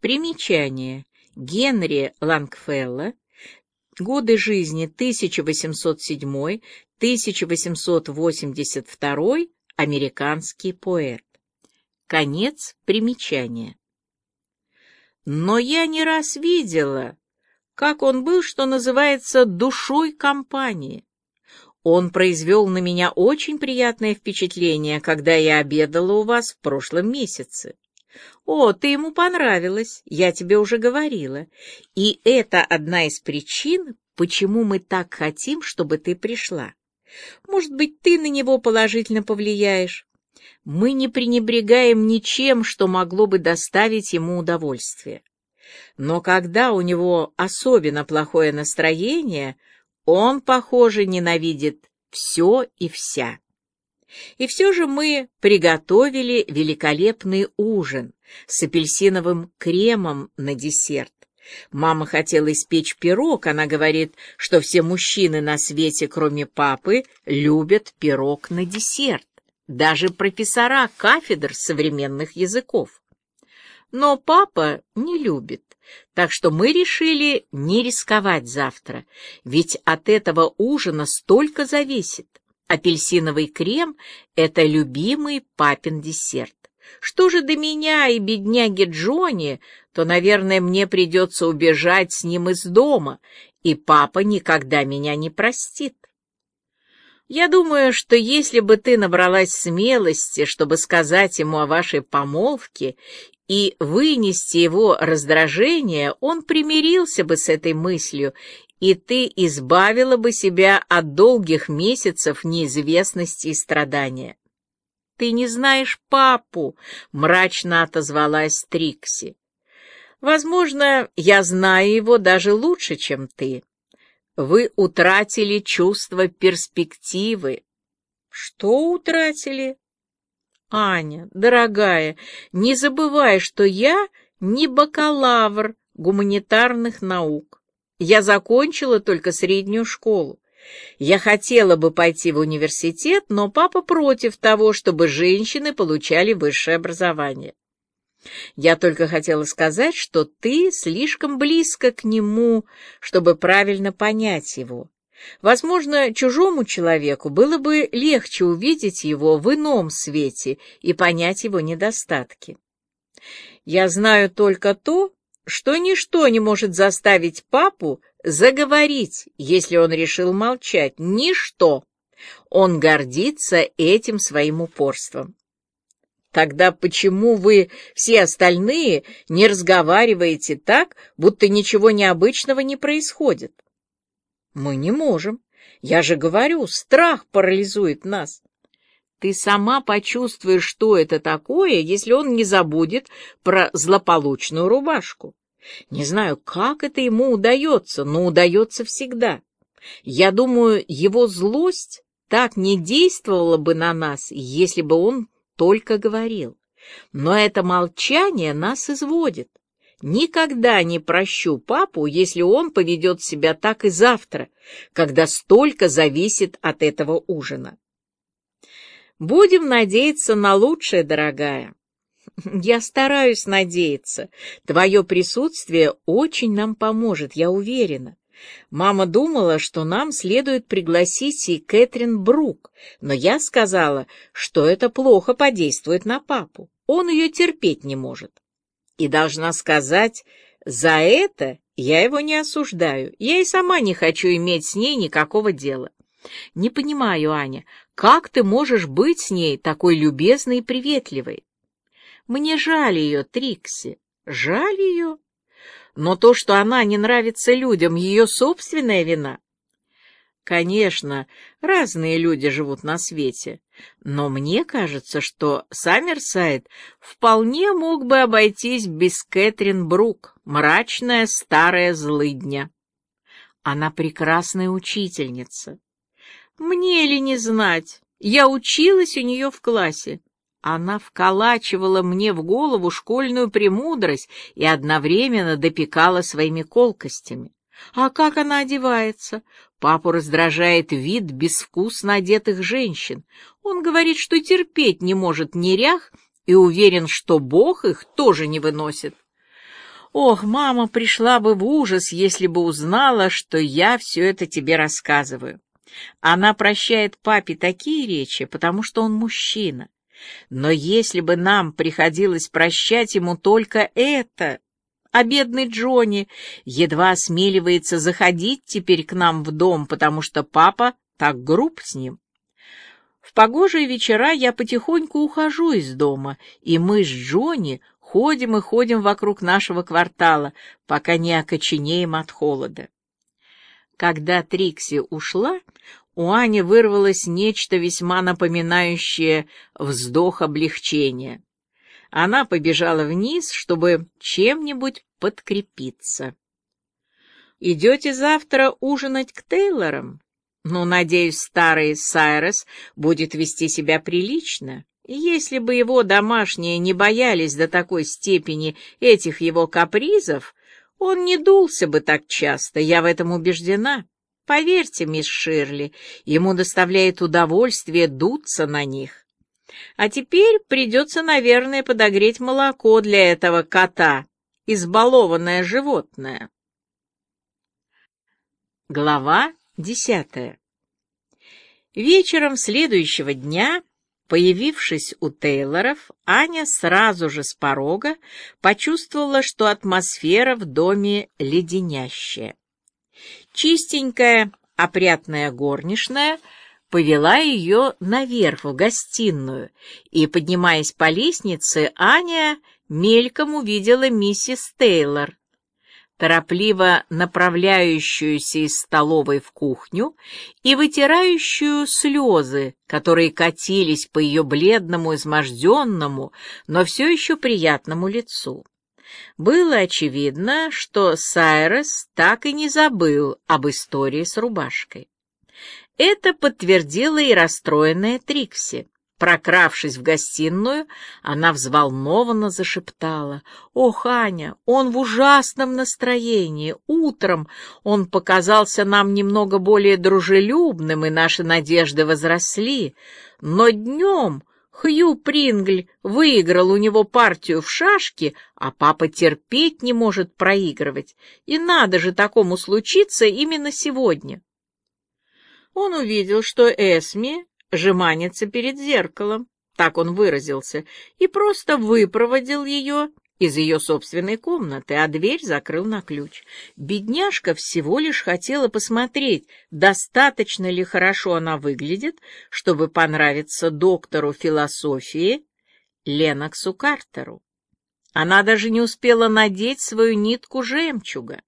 Примечание. Генри Лангфелла. Годы жизни 1807-1882. Американский поэт. Конец примечания. Но я не раз видела, как он был, что называется, душой компании. Он произвел на меня очень приятное впечатление, когда я обедала у вас в прошлом месяце. О, ты ему понравилась, я тебе уже говорила. И это одна из причин, почему мы так хотим, чтобы ты пришла. Может быть, ты на него положительно повлияешь. Мы не пренебрегаем ничем, что могло бы доставить ему удовольствие. Но когда у него особенно плохое настроение, он, похоже, ненавидит все и вся. И все же мы приготовили великолепный ужин с апельсиновым кремом на десерт. Мама хотела испечь пирог, она говорит, что все мужчины на свете, кроме папы, любят пирог на десерт, даже профессора кафедр современных языков. Но папа не любит, так что мы решили не рисковать завтра, ведь от этого ужина столько зависит. Апельсиновый крем — это любимый папин десерт. Что же до меня и бедняги Джонни, то, наверное, мне придется убежать с ним из дома, и папа никогда меня не простит. Я думаю, что если бы ты набралась смелости, чтобы сказать ему о вашей помолвке и вынести его раздражение, он примирился бы с этой мыслью и ты избавила бы себя от долгих месяцев неизвестности и страдания. «Ты не знаешь папу», — мрачно отозвалась Трикси. «Возможно, я знаю его даже лучше, чем ты. Вы утратили чувство перспективы». «Что утратили?» «Аня, дорогая, не забывай, что я не бакалавр гуманитарных наук. Я закончила только среднюю школу. Я хотела бы пойти в университет, но папа против того, чтобы женщины получали высшее образование. Я только хотела сказать, что ты слишком близко к нему, чтобы правильно понять его. Возможно, чужому человеку было бы легче увидеть его в ином свете и понять его недостатки. Я знаю только то, что ничто не может заставить папу заговорить, если он решил молчать. Ничто. Он гордится этим своим упорством. Тогда почему вы, все остальные, не разговариваете так, будто ничего необычного не происходит? Мы не можем. Я же говорю, страх парализует нас. Ты сама почувствуешь, что это такое, если он не забудет про злополучную рубашку. Не знаю, как это ему удается, но удается всегда. Я думаю, его злость так не действовала бы на нас, если бы он только говорил. Но это молчание нас изводит. Никогда не прощу папу, если он поведет себя так и завтра, когда столько зависит от этого ужина. Будем надеяться на лучшее, дорогая. Я стараюсь надеяться. Твое присутствие очень нам поможет, я уверена. Мама думала, что нам следует пригласить и Кэтрин Брук, но я сказала, что это плохо подействует на папу. Он ее терпеть не может. И должна сказать, за это я его не осуждаю. Я и сама не хочу иметь с ней никакого дела. Не понимаю, Аня, как ты можешь быть с ней такой любезной и приветливой? Мне жаль ее, Трикси, жаль ее. Но то, что она не нравится людям, ее собственная вина. Конечно, разные люди живут на свете, но мне кажется, что Саммерсайд вполне мог бы обойтись без Кэтрин Брук, мрачная старая злыдня. Она прекрасная учительница. Мне ли не знать? Я училась у нее в классе. Она вколачивала мне в голову школьную премудрость и одновременно допекала своими колкостями. А как она одевается? Папу раздражает вид безвкусно одетых женщин. Он говорит, что терпеть не может нерях и уверен, что Бог их тоже не выносит. Ох, мама пришла бы в ужас, если бы узнала, что я все это тебе рассказываю. Она прощает папе такие речи, потому что он мужчина. Но если бы нам приходилось прощать ему только это... А бедный Джонни едва осмеливается заходить теперь к нам в дом, потому что папа так груб с ним. В погожие вечера я потихоньку ухожу из дома, и мы с Джонни ходим и ходим вокруг нашего квартала, пока не окоченеем от холода. Когда Трикси ушла, у Ани вырвалось нечто весьма напоминающее вздох облегчения. Она побежала вниз, чтобы чем-нибудь подкрепиться. «Идете завтра ужинать к Тейлорам? Ну, надеюсь, старый Сайрес будет вести себя прилично. Если бы его домашние не боялись до такой степени этих его капризов, он не дулся бы так часто, я в этом убеждена. Поверьте, мисс Ширли, ему доставляет удовольствие дуться на них. А теперь придется, наверное, подогреть молоко для этого кота, избалованное животное. Глава десятая Вечером следующего дня Появившись у Тейлоров, Аня сразу же с порога почувствовала, что атмосфера в доме леденящая. Чистенькая, опрятная горничная повела ее наверх в гостиную, и, поднимаясь по лестнице, Аня мельком увидела миссис Тейлор, торопливо направляющуюся из столовой в кухню и вытирающую слезы, которые катились по ее бледному, изможденному, но все еще приятному лицу. Было очевидно, что Сайрес так и не забыл об истории с рубашкой. Это подтвердила и расстроенная Трикси. Прокравшись в гостиную, она взволнованно зашептала. «Ох, Аня, он в ужасном настроении. Утром он показался нам немного более дружелюбным, и наши надежды возросли. Но днем Хью Прингль выиграл у него партию в шашки, а папа терпеть не может проигрывать. И надо же такому случиться именно сегодня». Он увидел, что Эсми жеманится перед зеркалом, так он выразился, и просто выпроводил ее из ее собственной комнаты, а дверь закрыл на ключ. Бедняжка всего лишь хотела посмотреть, достаточно ли хорошо она выглядит, чтобы понравиться доктору философии Леноксу Картеру. Она даже не успела надеть свою нитку жемчуга.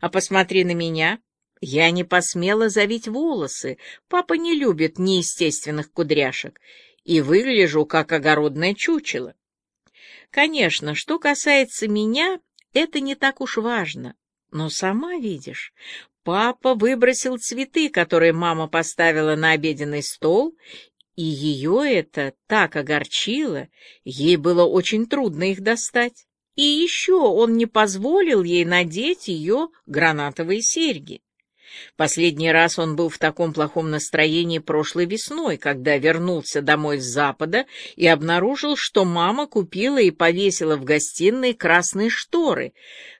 А посмотри на меня, я не посмела завить волосы, папа не любит неестественных кудряшек, и выгляжу как огородное чучело. Конечно, что касается меня, это не так уж важно, но сама видишь, папа выбросил цветы, которые мама поставила на обеденный стол, и ее это так огорчило, ей было очень трудно их достать. И еще он не позволил ей надеть ее гранатовые серьги. Последний раз он был в таком плохом настроении прошлой весной, когда вернулся домой с запада и обнаружил, что мама купила и повесила в гостиной красные шторы,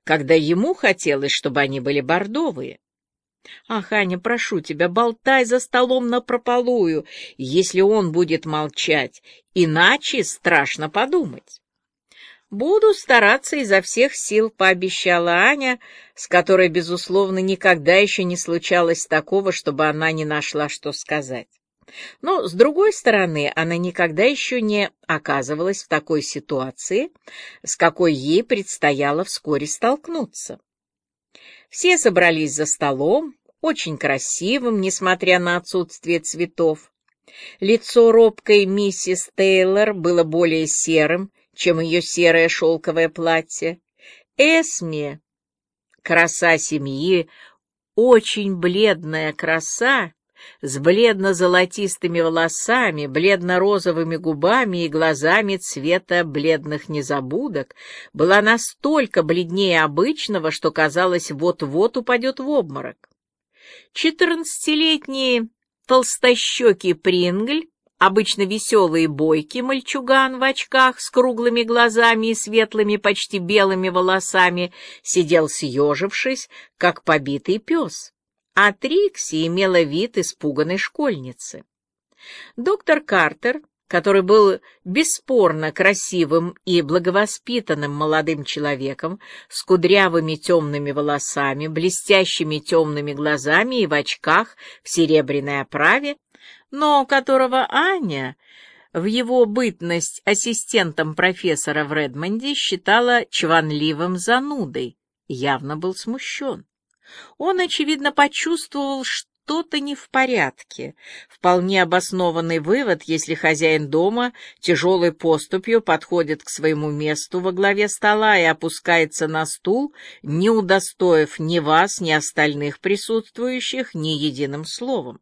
когда ему хотелось, чтобы они были бордовые. «Ах, Аня, прошу тебя, болтай за столом напропалую, если он будет молчать, иначе страшно подумать». «Буду стараться изо всех сил», — пообещала Аня, с которой, безусловно, никогда еще не случалось такого, чтобы она не нашла, что сказать. Но, с другой стороны, она никогда еще не оказывалась в такой ситуации, с какой ей предстояло вскоре столкнуться. Все собрались за столом, очень красивым, несмотря на отсутствие цветов. Лицо робкой миссис Тейлор было более серым, чем ее серое шелковое платье. Эсме, краса семьи, очень бледная краса, с бледно-золотистыми волосами, бледно-розовыми губами и глазами цвета бледных незабудок, была настолько бледнее обычного, что казалось, вот-вот упадет в обморок. Четырнадцатилетний толстощекий Прингль обычно веселый и бойкий мальчуган в очках с круглыми глазами и светлыми, почти белыми волосами, сидел съежившись, как побитый пес, а Трикси имела вид испуганной школьницы. Доктор Картер который был бесспорно красивым и благовоспитанным молодым человеком с кудрявыми темными волосами, блестящими темными глазами и в очках в серебряной оправе, но которого Аня в его бытность ассистентом профессора в Редмонде считала чванливым занудой, явно был смущен. Он, очевидно, почувствовал, что что-то не в порядке. Вполне обоснованный вывод, если хозяин дома тяжелой поступью подходит к своему месту во главе стола и опускается на стул, не удостоив ни вас, ни остальных присутствующих ни единым словом.